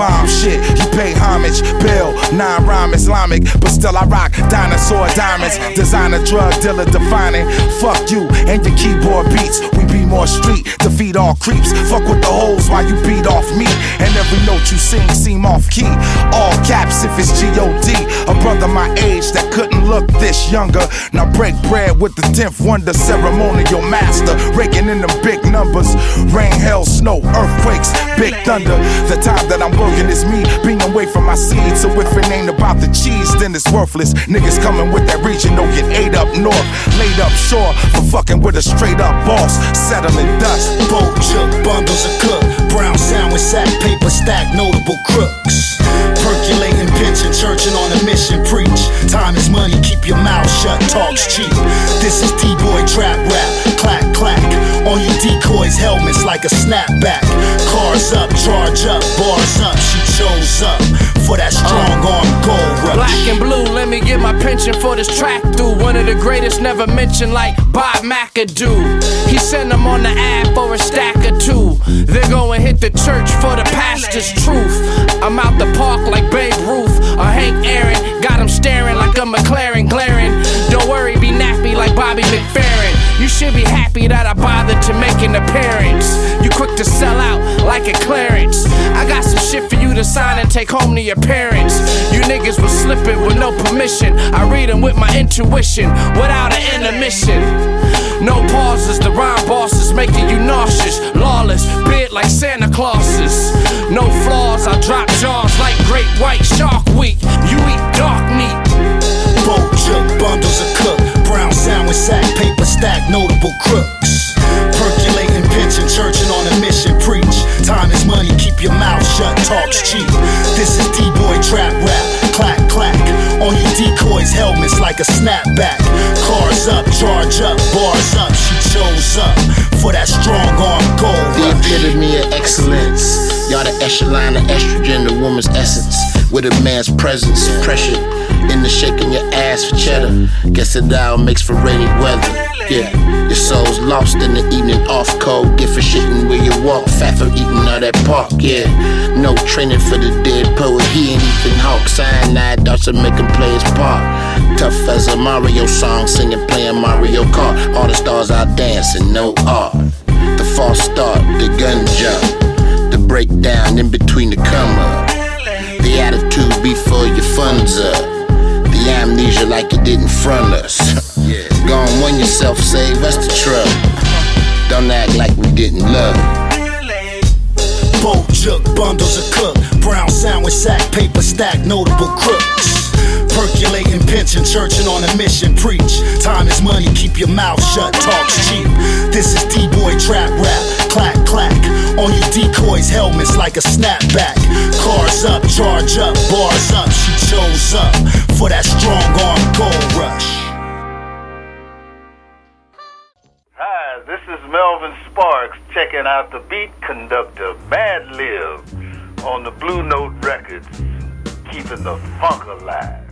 bomb shit, dinosaur diamonds. Designer drug dealer defining. Fuck you and your keyboard beats. We be more street to feed all creeps. Fuck with the hoes while you beat off me. And every note you sing seem off key. All caps if it's G-O-D. A brother my age that couldn't look this younger. Now break bread with the 10th wonder ceremonial master. Raking in them big numbers. Rain, hail, snow, earthquakes, big thunder. The time that I'm working is me being away from my seed. So if it ain't about the cheese, then it's worthless. Niggas coming with that region don't get ate up north. Laid up shore for fucking with a straight up boss. Settling dust. Boat chook, bundles of cook. Brown sandwich sack, paper stack, notable crooks. Percolating, pinching, churching on a mission, preach. Time is money, keep your mouth shut, talk's cheap. This is D-boy trap rap, clack, clack. On you decoys, helmets like a snapback. Cars up, charge up, bars up. She chose up for that strong arm gold rush. Black and blue, let me get my pension for this track through. One of the greatest never mentioned, like Bob McAdoo. He sent them on the ad for a stack or two. They're going hit the church for the pastor's truth. I'm out the park like Babe Ruth or Hank Aaron. Got him staring like a McLaren glaring. Don't worry, be nappy like Bobby McFerrin. You should be happy that I bothered to make an appearance. Quick to sell out like a clearance. I got some shit for you to sign and take home to your parents. You niggas was slipping with no permission. I read them with my intuition without an intermission. No pauses, the rhyme bosses making you nauseous. Lawless, bid like Santa Clauses. No flaws, I drop jaws like Great White Shark Week. You eat dark meat. Boat bundles of cook. Brown sandwich sack, paper stack, notable crooks. Pinching, churching on a mission, preach. Time is money, keep your mouth shut, talk's cheap. This is D-boy trap rap, clack, clack. On you decoys, helmets like a snapback. Cars up, charge up, bars up. She chose up for that strong arm gold The epitome of excellence. Y'all the echelon of estrogen, the woman's essence. With a man's presence, pressure in the shaking your ass for cheddar. Guess it dial makes for rainy weather. Yeah, your soul's lost in the evening off cold. Get for shitting where you walk, fat for eating all that pork, Yeah, no training for the dead poet. He ain't Ethan Hawke. Cyanide darts to make him play his part. Tough as a Mario song, singing, playing Mario Kart. All the stars out dancing, no art. The false start, the gun jump, the breakdown in between the come up. The attitude before your funds up. The amnesia like you didn't front us. Go on, win yourself, save us the trouble. Don't act like we didn't love it. Boat chook, bundles of cook. Brown sandwich sack, paper stack, notable crooks. Percolating, pinching, churching on a mission, preach. Time is money, keep your mouth shut, talk's cheap. This is D-boy trap rap, clack, clack. On you decoys, helmets like a snapback. Cars up, charge up, bars up. She chose up for that strong arm gold rush. This is Melvin Sparks checking out the beat conductor Madlib on the Blue Note Records, keeping the funk alive.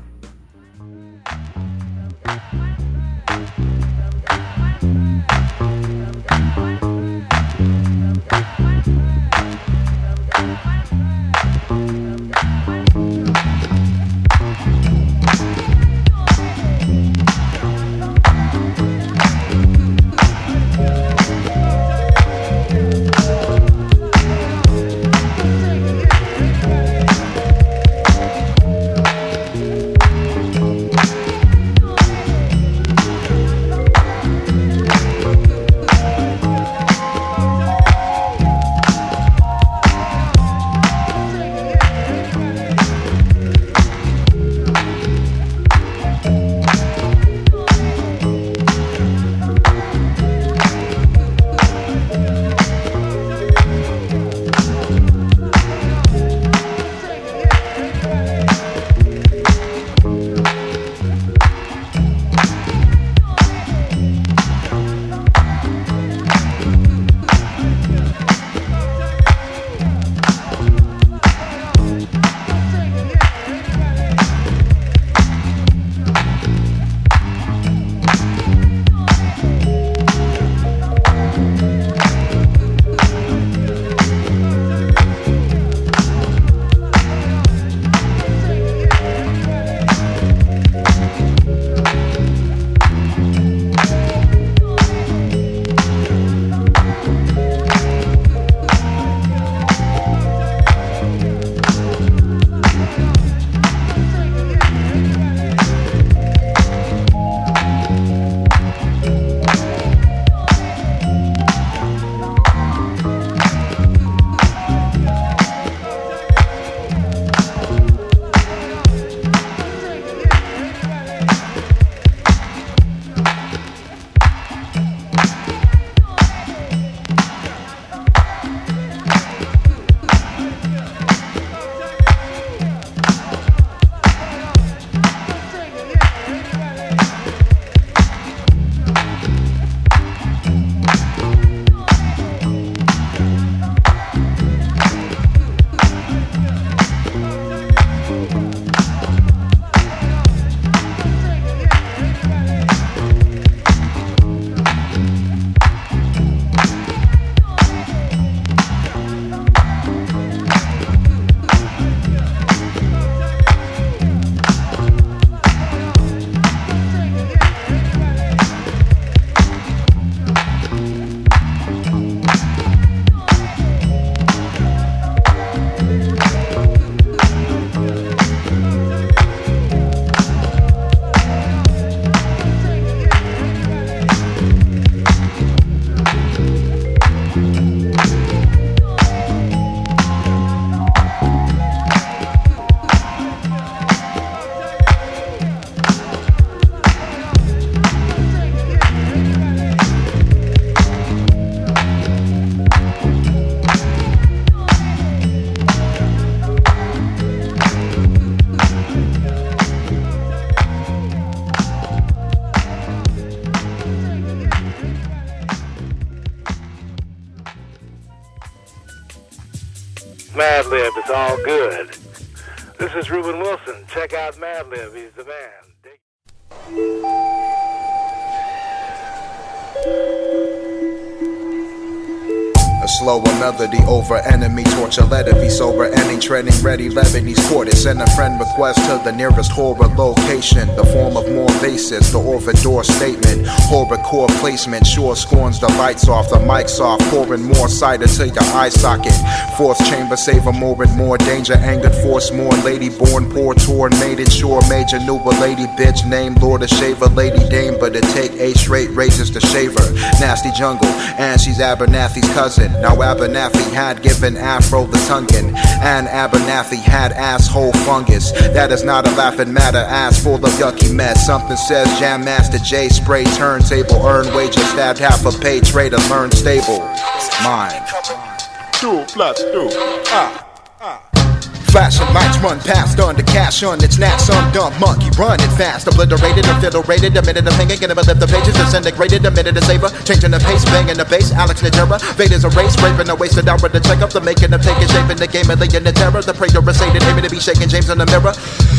Madlib, it's all good. This is Reuben Wilson. Check out Madlib. He's the man. A slower melody over enemy torture. Let it be sober. Any treading ready. Lebanese quarter. Send a friend request to the nearest horror location. The form of more basis. The orphan door statement. Horror core placement. Sure scorns the lights off. The mics off. Pouring more cider to your eye socket. Fourth chamber. Savor more and more danger. Angered force more. Lady born poor. Torn. Made it sure. Major knew a lady bitch. Name Lord of Shaver. Lady Dame. But it take eight straight raises to shave her. Nasty jungle. And she's Abernathy's cousin. Now Abernathy had given Afro the tonguing, and Abernathy had asshole fungus. That is not a laughing matter. Ass full of yucky mess. Something says Jam Master Jay spray turntable, earn wages, stabbed half a pay trader, learn stable. Mine. Two plus two. Ah. Ah. Flashing lights run past on the cash on it's not some dumb monkey running fast. Obliterated, obliterated, a minute of hanging, gonna lift the pages, disintegrated, a minute of savor, changing the pace, banging the bass. Alex Najera, Vader's a race, raping the wasted hour to check up the making of taking shape in the game of laying the terror. The prayer recited, aiming to be shaking James in the mirror.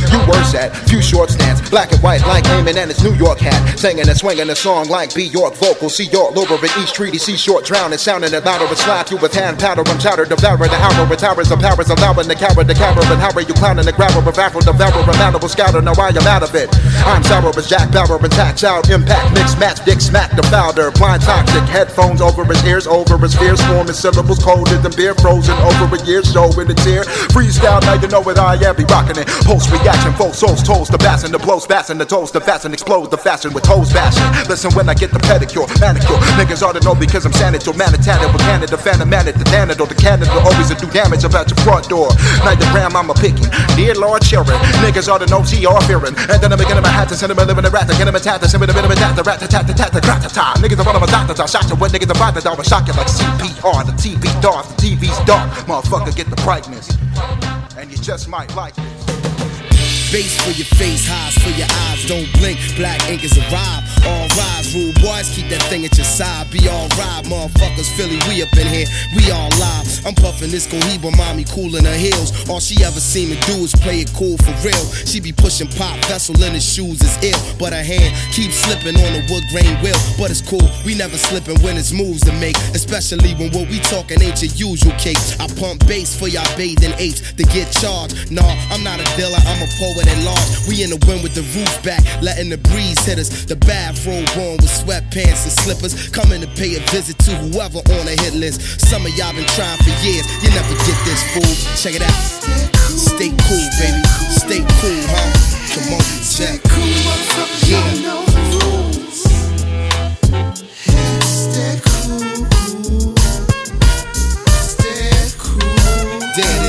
You worse at few short stands, black and white like Eamon and his New York hat, singing and swinging a song like B York vocal. See York, Lober at East Treaty, see short drowning, sounding it louder, but slap you with hand powder. I'm chowder, devour the hour, with towers of powers, allowing the coward, the coward, and how are you clowning the grabber of Afro, devourer, a mandible scouter? Now I am out of it. I'm sour as Jack Bauer and out, impact, mix, match, dick, smack the founder, blind toxic, headphones over his ears, over his fears, forming syllables colder than beer, frozen over a year, showing a tear. Freestyle, now you know what I am, be rocking it. Post reaction, full souls, toes, the bass and the blows, fasten the toes, the fasten explodes, the fashion with toes bashing. Listen when I get the pedicure, manicure, niggas ought to know because I'm sanitary, manitanid with Canada, phantom man at the Canada, the Canada always a do damage about your front door. Now the ram, I'm a picky, dear Lord children, niggas ought to know she are fearing. And then I'm beginning my hat to send him a living a rat, to get him a tat, to send him a bit of a tat, the rat, the tat, the tat, the grat, the tat. Niggas are one of my doctors, I shot you with niggas about the dog, shock you like CPR, the TV dark, the TV's dark, motherfucker get the brightness. And you just might like it. Bass for your face, highs for your eyes. Don't blink, black ink is arrived. All rise, rule boys, keep that thing at your side. Be alright, motherfuckers. Philly, we up in here, we all live. I'm puffing this Cohiba, mommy cool in her heels. All she ever seem to do is play it cool for real. She be pushing pop, vessel in his shoes is ill. But her hand keeps slipping on the wood grain wheel. But it's cool, we never slipping when it's moves to make. Especially when what we talking ain't your usual cake. I pump bass for y'all bathing apes to get charged. Nah, I'm not a dealer, I'm a poet large. We in the wind with the roof back, letting the breeze hit us. The bathrobe on with sweatpants and slippers. Coming to pay a visit to whoever on the hit list. Some of y'all been trying for years, you never get this fool. Check it out. Stay cool, baby. Stay cool, huh? Come on, check. Yeah. There it is. Crip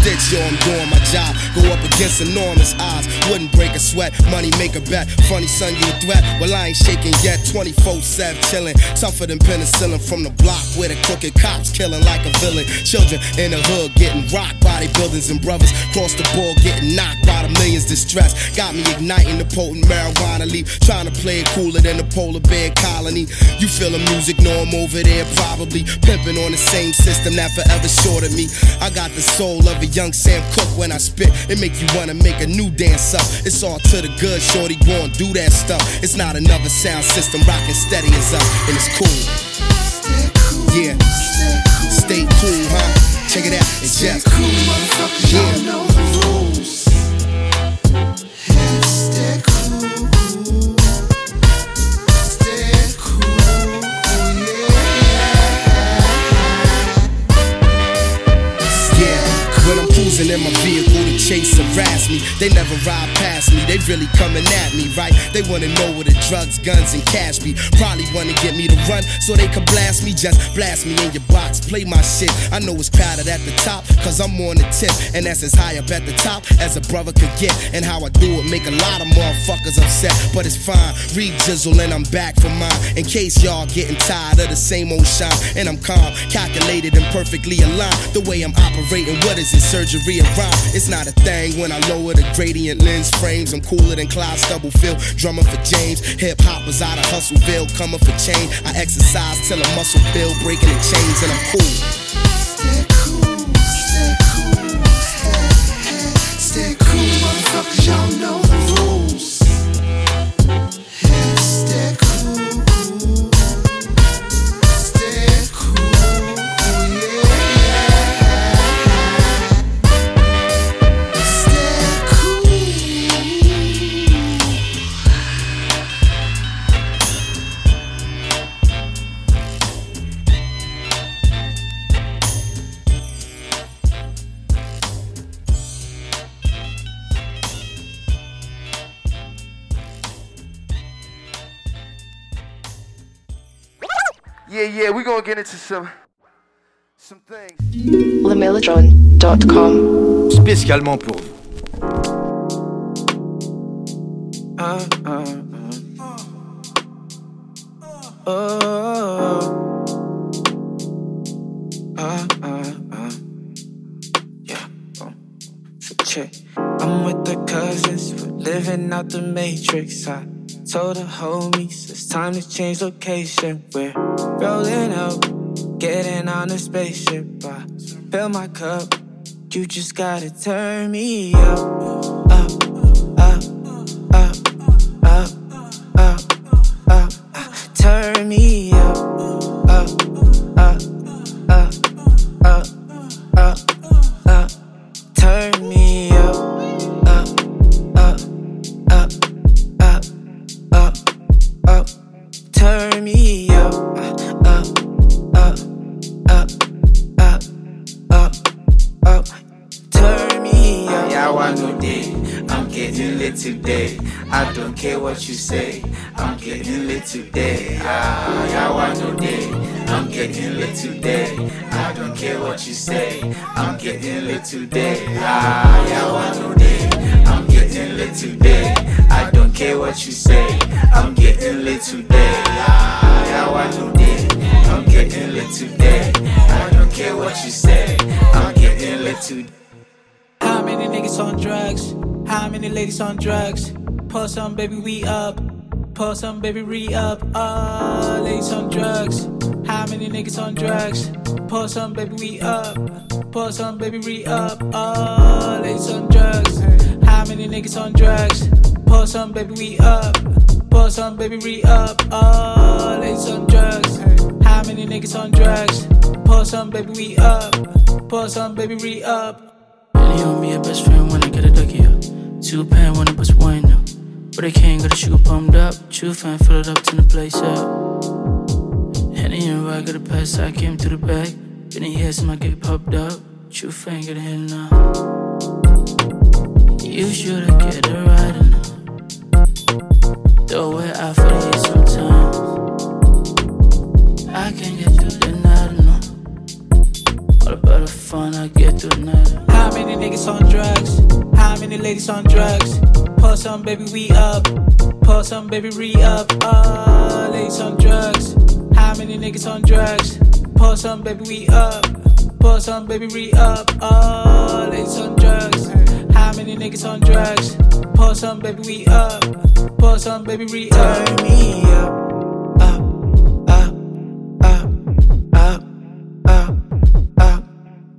stitch, yo, I'm doing my job. Go up against enormous odds. Wouldn't break a sweat. Money make a bet. Funny son, you a threat. Well, I ain't shaking yet. 24 7 chilling. Tougher than penicillin from the block where the crooked cops killing like a villain. Children in the hood getting rocked by their buildings and brothers. Cross the board getting knocked by the millions distressed. Got me igniting the potent marijuana leaf. Trying to play it cooler than the polar bear colony. You feel the music, know I'm over there probably. Pimping on the same system that forever shorted me. I got the soul of a young Sam Cooke when I spit. It make you wanna make a new dance up. It's all to the good, shorty. Go and do that stuff. It's not another sound system rocking steady as up, and it's cool. Yeah, stay cool, huh? Check it out, it's just yeah. They never ride past me, they really coming at me, right? They wanna know what the drugs, guns, and cash be. Probably wanna get me to run so they can blast me. Just blast me in your box, play my shit. I know it's crowded at the top, cause I'm on the tip, and that's as high up at the top as a brother could get. And how I do it make a lot of motherfuckers upset, but it's fine. Read Jizzle and I'm back for mine. In case y'all getting tired of the same old shine, and I'm calm, calculated, and perfectly aligned. The way I'm operating, what is it? Surgery and rhyme. It's not a thing when I lower the gradient lens frames. I'm cooler than Clyde Stubblefield. Drummer for James, hip hop was out of Hustleville, coming for change. I exercise till a muscle build, breaking the chains, and I'm. Cool, get into some some things. Spécialement pour vous. Uh, uh, uh. Oh. Yeah. Oh. So check. I'm with the cousins, we're living out the matrix. I told the homies it's time to change location. We're rolling up, getting on a spaceship. I fill my cup, you just gotta turn me up, Pour some, baby, we up. Pour some, baby, re up. Ah, ladies on drugs. How many niggas on drugs? Pour some, baby, we up. Pour some, baby, re up. Ah, ladies on drugs. How many niggas on drugs? Pour some, baby, we up. Pour some, baby, re up. Ah, ladies on drugs. How many niggas on drugs? Pour some, baby, we up. Pour some, baby, re up. Really on me a best friend when I get a ducky up. Two pan when it was one up. But they can't get the sugar pumped up. True fan fill it up, turn the place up. Henny and I got a pass, I came to the back. Been in years, I get popped up. True fan get a hit now. You shoulda get a ride now. Throw it out for the sometimes. I can't get through the night no. All about the fun I get through the night. How many niggas on drugs? How many ladies on drugs? Pour some, baby, we up. Pour some, baby, re up. Ah, ladies on drugs. How many niggas on drugs? Pour some, baby, we up. Pour some, baby, re up. Ah, ladies on drugs. How many niggas on drugs? Pour some, baby, we up. Pour some, baby, re up. Turn me up.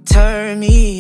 Turn me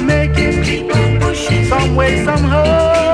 to make it. Some way, somehow.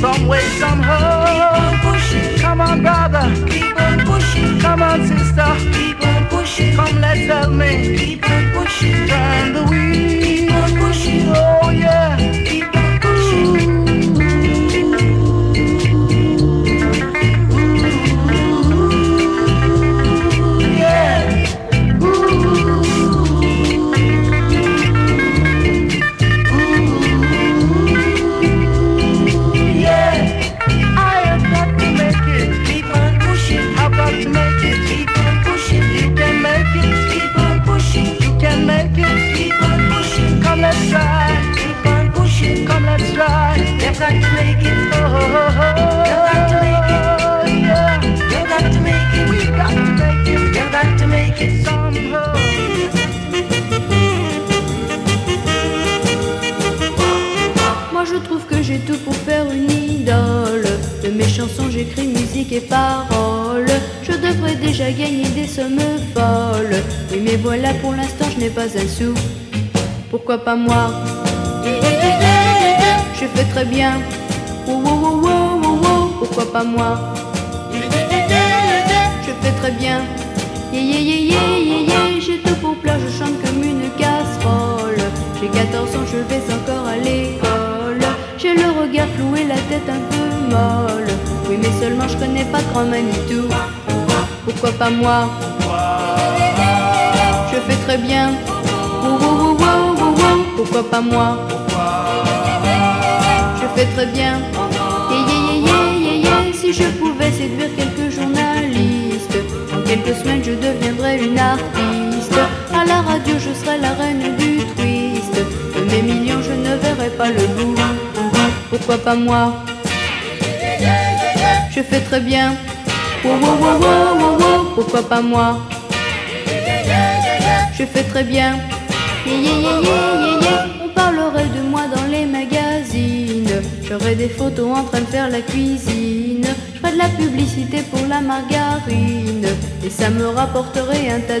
Some way, somehow. Keep on pushing. Come on, brother. Keep on pushing. Come on, sister. Keep on pushing. Come, let's help me. Keep j'aimerais gagner des sommes folles. Oui, mais voilà, pour l'instant, je n'ai pas un sou. Pourquoi pas moi? Je fais très bien. Pourquoi pas moi? Je fais très bien. J'ai tout pour plat, je chante comme une casserole. J'ai 14 ans, je vais encore à l'école. J'ai le regard flou et la tête un peu molle. Oui, mais seulement je connais pas grand Manitou. Pourquoi pas moi? Je fais très bien. Pourquoi pas moi? Je fais très bien. Si je pouvais séduire quelques journalistes, en quelques semaines je deviendrais une artiste. À la radio, je serais la reine du twist. De mes millions, je ne verrais pas le bout. Pourquoi pas moi? Je fais très bien. Wow, wow, wow. Pourquoi pas moi? Je fais très bien. On parlerait de moi dans les magazines. J'aurais des photos en train de faire la cuisine. Je ferais de la publicité pour la margarine. Et ça me rapporterait un tas